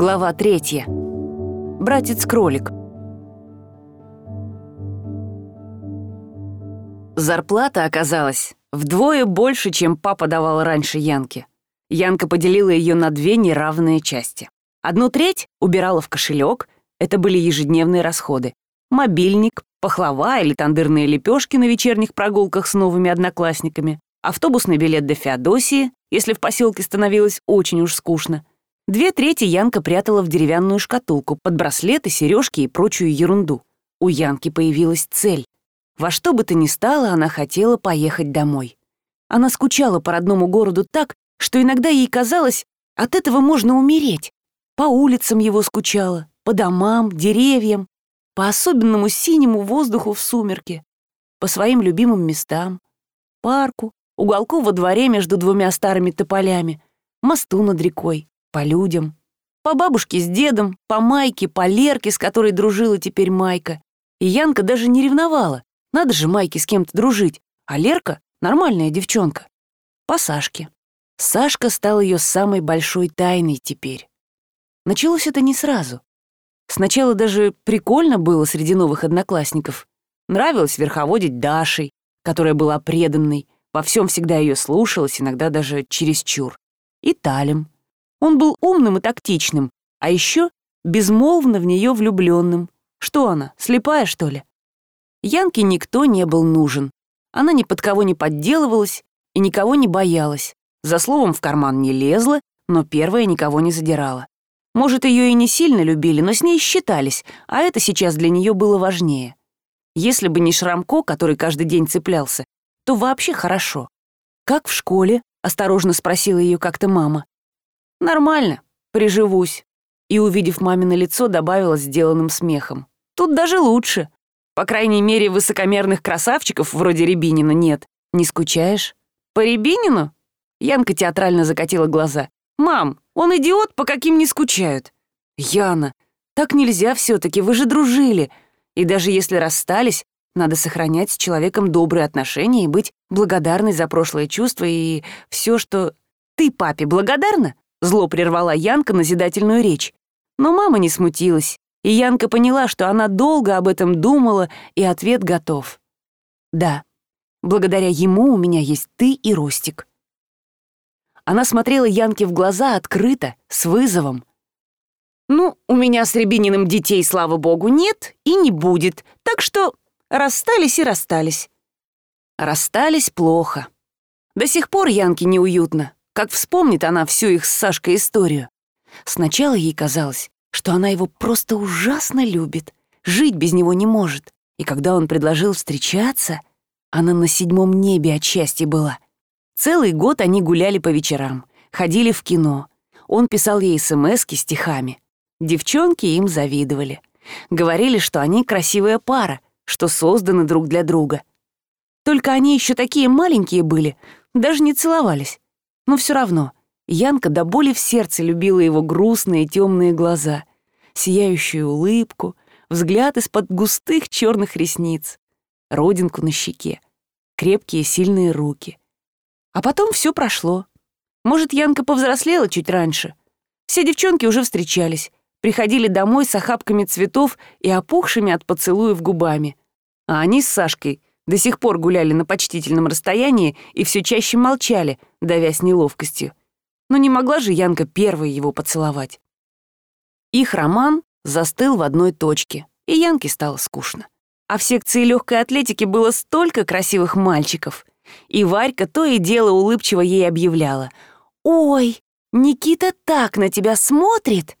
Глава третья. Братец-кролик. Зарплата оказалась вдвое больше, чем папа давал раньше Янке. Янка поделила ее на две неравные части. Одну треть убирала в кошелек, это были ежедневные расходы. Мобильник, пахлава или тандырные лепешки на вечерних прогулках с новыми одноклассниками, автобусный билет до Феодосии, если в поселке становилось очень уж скучно. Две трети Янка прятала в деревянную шкатулку под браслеты, сережки и прочую ерунду. У Янки появилась цель. Во что бы то ни стало, она хотела поехать домой. Она скучала по родному городу так, что иногда ей казалось, от этого можно умереть. По улицам его скучала, по домам, деревьям, по особенному синему воздуху в сумерке, по своим любимым местам, парку, уголку во дворе между двумя старыми тополями, мосту над рекой, по людям, по бабушке с дедом, по Майке, по Лерке, с которой дружила теперь Майка. И Янка даже не ревновала. Надо же Майке с кем-то дружить, а Лерка — нормальная девчонка. По Сашке. Сашка стал ее самой большой тайной теперь. Началось это не сразу. Сначала даже прикольно было среди новых одноклассников. Нравилось верховодить Дашей, которая была преданной, во всем всегда ее слушалась, иногда даже чересчур. И Талем. Он был умным и тактичным, а еще безмолвно в нее влюбленным. Что она, слепая, что ли? Янке никто не был нужен. Она ни под кого не подделывалась и никого не боялась. За словом в карман не лезла, но первая никого не задирала. Может, ее и не сильно любили, но с ней считались, а это сейчас для нее было важнее. Если бы не Шрамко, который каждый день цеплялся, то вообще хорошо. «Как в школе?» — осторожно спросила ее как-то мама. «Нормально, приживусь». И, увидев мамино лицо, добавила сделанным смехом. «Тут даже лучше. По крайней мере, высокомерных красавчиков вроде Рябинина нет. Не скучаешь? По Рябинину?» Янка театрально закатила глаза. «Мам, он идиот, по каким не скучают». «Яна, так нельзя все таки вы же дружили. И даже если расстались, надо сохранять с человеком добрые отношения и быть благодарной за прошлое чувство и все, что... Ты папе благодарна?» Зло прервала Янка назидательную речь. Но мама не смутилась, и Янка поняла, что она долго об этом думала, и ответ готов. «Да, благодаря ему у меня есть ты и Ростик». Она смотрела Янке в глаза открыто, с вызовом. «Ну, у меня с Рябининым детей, слава богу, нет и не будет, так что расстались и расстались». Расстались плохо. До сих пор Янке неуютно, как вспомнит она всю их с Сашкой историю. Сначала ей казалось, что она его просто ужасно любит, жить без него не может. И когда он предложил встречаться, она на седьмом небе от счастья была. Целый год они гуляли по вечерам, ходили в кино. Он писал ей смски стихами. Девчонки им завидовали. Говорили, что они красивая пара, что созданы друг для друга. Только они еще такие маленькие были, даже не целовались. Но все равно Янка до боли в сердце любила его грустные темные глаза, сияющую улыбку, взгляд из-под густых черных ресниц, родинку на щеке, крепкие сильные руки. А потом все прошло. Может, Янка повзрослела чуть раньше. Все девчонки уже встречались, приходили домой с охапками цветов и опухшими от поцелуев губами. А они с Сашкой до сих пор гуляли на почтительном расстоянии и все чаще молчали, давясь неловкостью. Но не могла же Янка первой его поцеловать. Их роман застыл в одной точке, и Янке стало скучно. А в секции легкой атлетики было столько красивых мальчиков. И Варька то и дело улыбчиво ей объявляла. «Ой, Никита так на тебя смотрит!»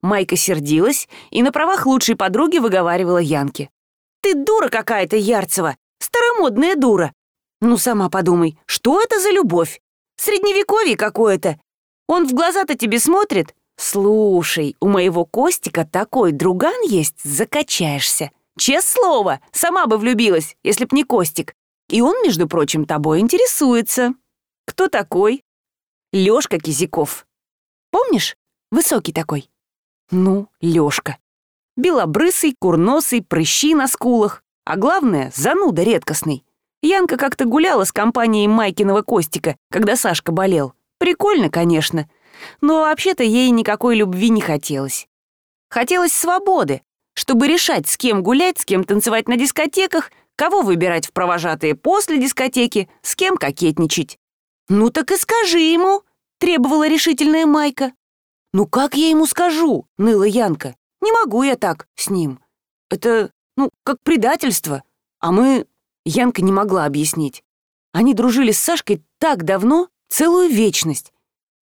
Майка сердилась и на правах лучшей подруги выговаривала Янке. «Ты дура какая-то, Ярцева! Старомодная дура! Ну, сама подумай, что это за любовь? Средневековье какое-то! Он в глаза-то тебе смотрит? Слушай, у моего Костика такой друган есть, закачаешься. Честное слово, сама бы влюбилась, если б не Костик. И он, между прочим, тобой интересуется. Кто такой? Лёшка Кизяков. Помнишь? Высокий такой. Ну, Лёшка. Белобрысый, курносый, прыщи на скулах. А главное, зануда редкостный. Янка как-то гуляла с компанией Майкиного Костика, когда Сашка болел. Прикольно, конечно. Но вообще-то ей никакой любви не хотелось. Хотелось свободы, чтобы решать, с кем гулять, с кем танцевать на дискотеках, кого выбирать в провожатые после дискотеки, с кем кокетничать. «Ну так и скажи ему», — требовала решительная Майка. «Ну как я ему скажу?» — ныла Янка. «Не могу я так с ним. Это, ну, как предательство. А мы...» Янка не могла объяснить. Они дружили с Сашкой так давно, целую вечность.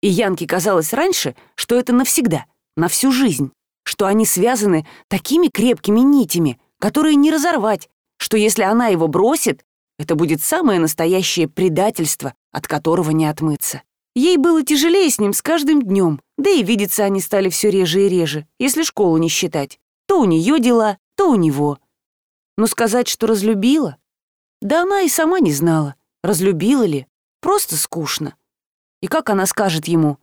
И Янке казалось раньше, что это навсегда, на всю жизнь, что они связаны такими крепкими нитями, которые не разорвать, что если она его бросит, это будет самое настоящее предательство, от которого не отмыться. Ей было тяжелее с ним с каждым днем, да и видеться они стали все реже и реже, если школу не считать. То у нее дела, то у него. Но сказать, что разлюбила? Да она и сама не знала, разлюбила ли. Просто скучно. И как она скажет ему?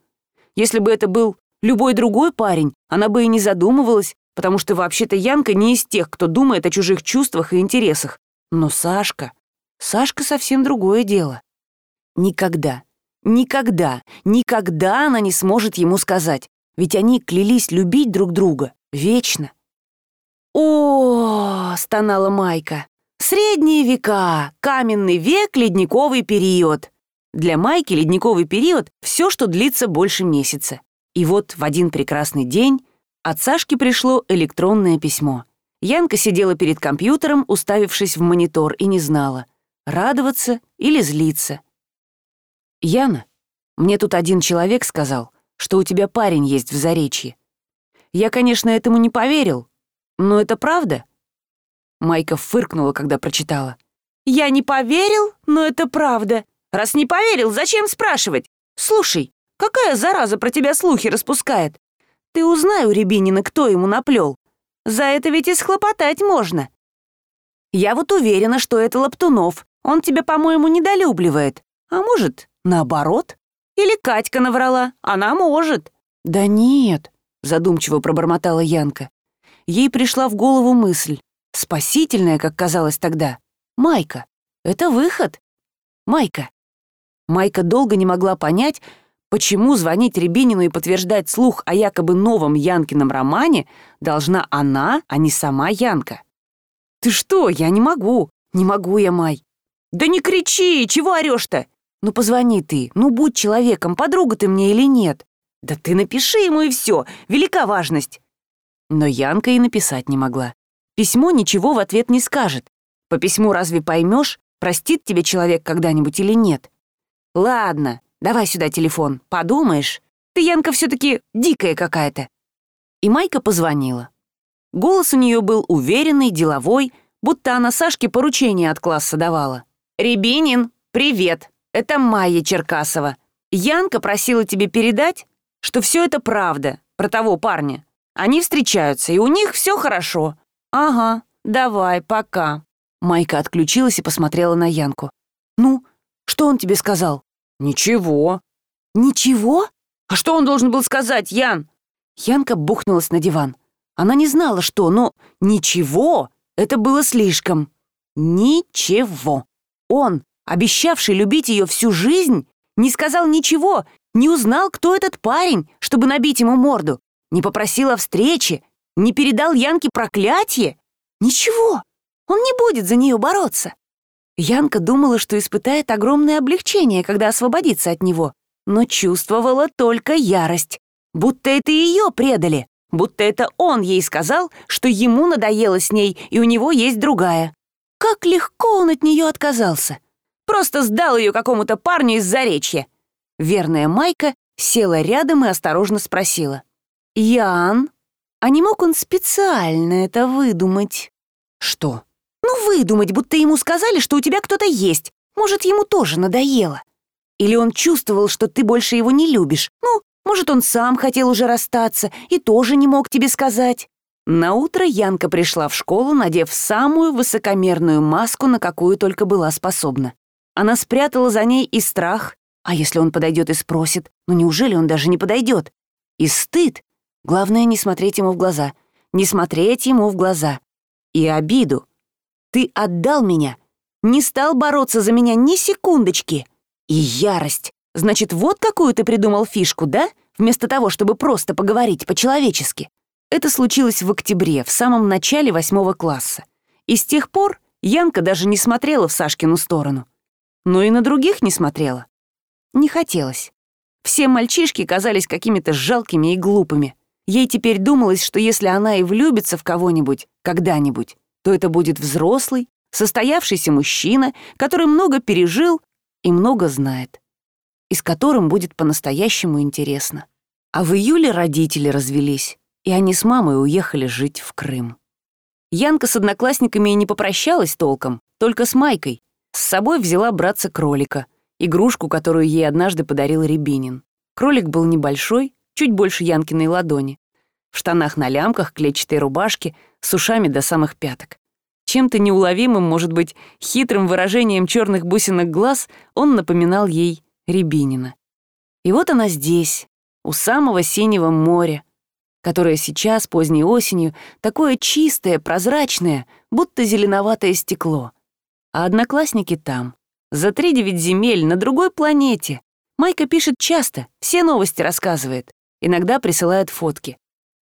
Если бы это был любой другой парень, она бы и не задумывалась, потому что вообще-то Янка не из тех, кто думает о чужих чувствах и интересах. Но Сашка... Сашка совсем другое дело. Никогда, никогда, никогда она не сможет ему сказать, ведь они клялись любить друг друга вечно. «О, — стонала Майка, — средние века, каменный век, ледниковый период. Для Майки ледниковый период — все, что длится больше месяца. И вот в один прекрасный день от Сашки пришло электронное письмо. Янка сидела перед компьютером, уставившись в монитор, и не знала, радоваться или злиться. «Яна, мне тут один человек сказал, что у тебя парень есть в Заречье. Я, конечно, этому не поверил, но это правда?» Майка фыркнула, когда прочитала. «Я не поверил, но это правда. Раз не поверил, зачем спрашивать? Слушай, какая зараза про тебя слухи распускает? Ты узнай у Рябинина, кто ему наплел. За это ведь и схлопотать можно. Я вот уверена, что это Лаптунов. Он тебя, по-моему, недолюбливает. А может, наоборот? Или Катька наврала. Она может. Да нет, задумчиво пробормотала Янка. Ей пришла в голову мысль. Спасительная, как казалось тогда. Майка. Это выход. Майка. Майка долго не могла понять, почему звонить Рябинину и подтверждать слух о якобы новом Янкином романе должна она, а не сама Янка. «Ты что? Я не могу. Не могу я, Май». «Да не кричи! Чего орёшь-то?» «Ну позвони ты. Ну будь человеком, подруга ты мне или нет?» «Да ты напиши ему и все. Велика важность». Но Янка и написать не могла. Письмо ничего в ответ не скажет. По письму разве поймешь, простит тебе человек когда-нибудь или нет? «Ладно, давай сюда телефон, подумаешь. Ты, Янка, все таки дикая какая-то». И Майка позвонила. Голос у нее был уверенный, деловой, будто она Сашке поручение от класса давала. «Рябинин, привет, это Майя Черкасова. Янка просила тебе передать, что все это правда про того парня. Они встречаются, и у них все хорошо. Ага, давай, пока». Майка отключилась и посмотрела на Янку. «Ну, что он тебе сказал?» «Ничего». «Ничего? А что он должен был сказать, Ян?» Янка бухнулась на диван. Она не знала, что, но «ничего» — это было слишком. Ничего. Он, обещавший любить ее всю жизнь, не сказал ничего, не узнал, кто этот парень, чтобы набить ему морду, не попросил о встрече, не передал Янке проклятие. Ничего. Он не будет за нее бороться. Янка думала, что испытает огромное облегчение, когда освободится от него, но чувствовала только ярость, будто это ее предали, будто это он ей сказал, что ему надоело с ней, и у него есть другая. Как легко он от нее отказался. Просто сдал ее какому-то парню из Заречья. Верная Майка села рядом и осторожно спросила. «Ян, а не мог он специально это выдумать?» «Что?» Ну, выдумать, будто ему сказали, что у тебя кто-то есть. Может, ему тоже надоело. Или он чувствовал, что ты больше его не любишь. Ну, может, он сам хотел уже расстаться и тоже не мог тебе сказать. На утро Янка пришла в школу, надев самую высокомерную маску, на какую только была способна. Она спрятала за ней и страх, а если он подойдет и спросит, ну неужели он даже не подойдет? И стыд. Главное, не смотреть ему в глаза. Не смотреть ему в глаза. И обиду. Ты отдал меня, не стал бороться за меня ни секундочки. И ярость. Значит, вот какую ты придумал фишку, да? вместо того, чтобы просто поговорить по-человечески. Это случилось в октябре, в самом начале восьмого класса. И с тех пор Янка даже не смотрела в Сашкину сторону. Но и на других не смотрела. Не хотелось. Все мальчишки казались какими-то жалкими и глупыми. Ей теперь думалось, что если она и влюбится в кого-нибудь, когда-нибудь, то это будет взрослый, состоявшийся мужчина, который много пережил и много знает, и с которым будет по-настоящему интересно. А в июле родители развелись, и они с мамой уехали жить в Крым. Янка с одноклассниками и не попрощалась толком, только с Майкой. С собой взяла братца-кролика, игрушку, которую ей однажды подарил Рябинин. Кролик был небольшой, чуть больше Янкиной ладони. В штанах на лямках, клетчатой рубашке, с ушами до самых пяток. Чем-то неуловимым, может быть, хитрым выражением черных бусинок глаз он напоминал ей Рябинина. И вот она здесь, у самого синего моря, которое сейчас, поздней осенью, такое чистое, прозрачное, будто зеленоватое стекло. А одноклассники там, за три девять земель, на другой планете. Майка пишет часто, все новости рассказывает, иногда присылает фотки.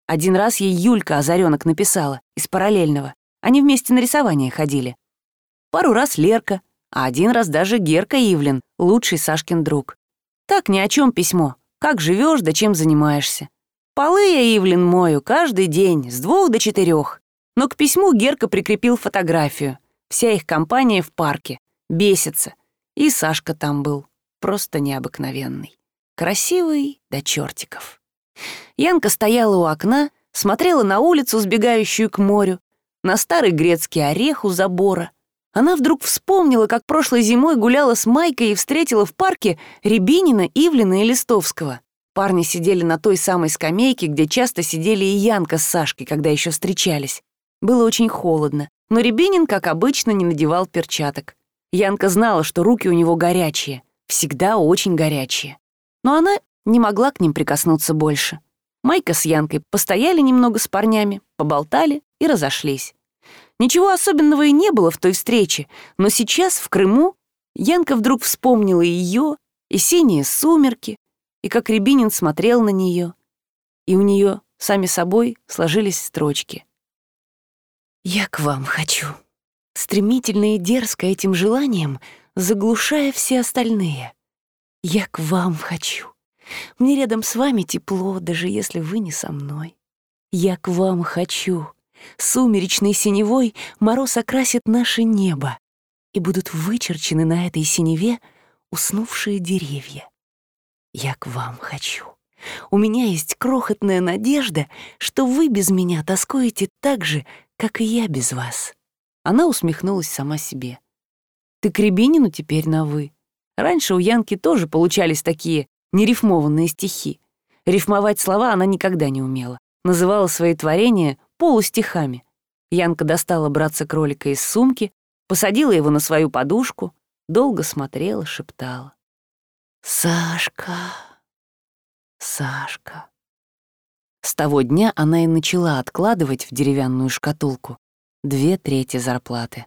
Один раз ей Юлька Озарёнок написала, из параллельного. Они вместе на рисование ходили. Пару раз Лерка, а один раз даже Герка Ивлин, лучший Сашкин друг. Так ни о чем письмо. Как живешь, да чем занимаешься. Полы я, Ивлин, мою каждый день, с двух до четырех. Но к письму Герка прикрепил фотографию. Вся их компания в парке. Бесится. И Сашка там был. Просто необыкновенный. Красивый до чертиков. Янка стояла у окна, смотрела на улицу, сбегающую к морю, на старый грецкий орех у забора. Она вдруг вспомнила, как прошлой зимой гуляла с Майкой и встретила в парке Рябинина, Ивлина и Листовского. Парни сидели на той самой скамейке, где часто сидели и Янка с Сашкой, когда еще встречались. Было очень холодно, но Рябинин, как обычно, не надевал перчаток. Янка знала, что руки у него горячие, всегда очень горячие. Но она не могла к ним прикоснуться больше. Майка с Янкой постояли немного с парнями, поболтали и разошлись. Ничего особенного и не было в той встрече, но сейчас в Крыму Янка вдруг вспомнила ее, и синие сумерки, и как Рябинин смотрел на нее, и у нее сами собой сложились строчки. «Я к вам хочу», стремительно и дерзко этим желанием, заглушая все остальные. «Я к вам хочу. Мне рядом с вами тепло, даже если вы не со мной. Я к вам хочу. Сумеречной синевой мороз окрасит наше небо, и будут вычерчены на этой синеве уснувшие деревья. Я к вам хочу. У меня есть крохотная надежда, что вы без меня тоскуете так же, как и я без вас. Она усмехнулась сама себе. Ты к Рябинину теперь на «вы». Раньше у Янки тоже получались такие нерифмованные стихи. Рифмовать слова она никогда не умела. Называла свои творения полустихами. Янка достала братца-кролика из сумки, посадила его на свою подушку, долго смотрела, шептала. «Сашка, Сашка». С того дня она и начала откладывать в деревянную шкатулку две трети зарплаты.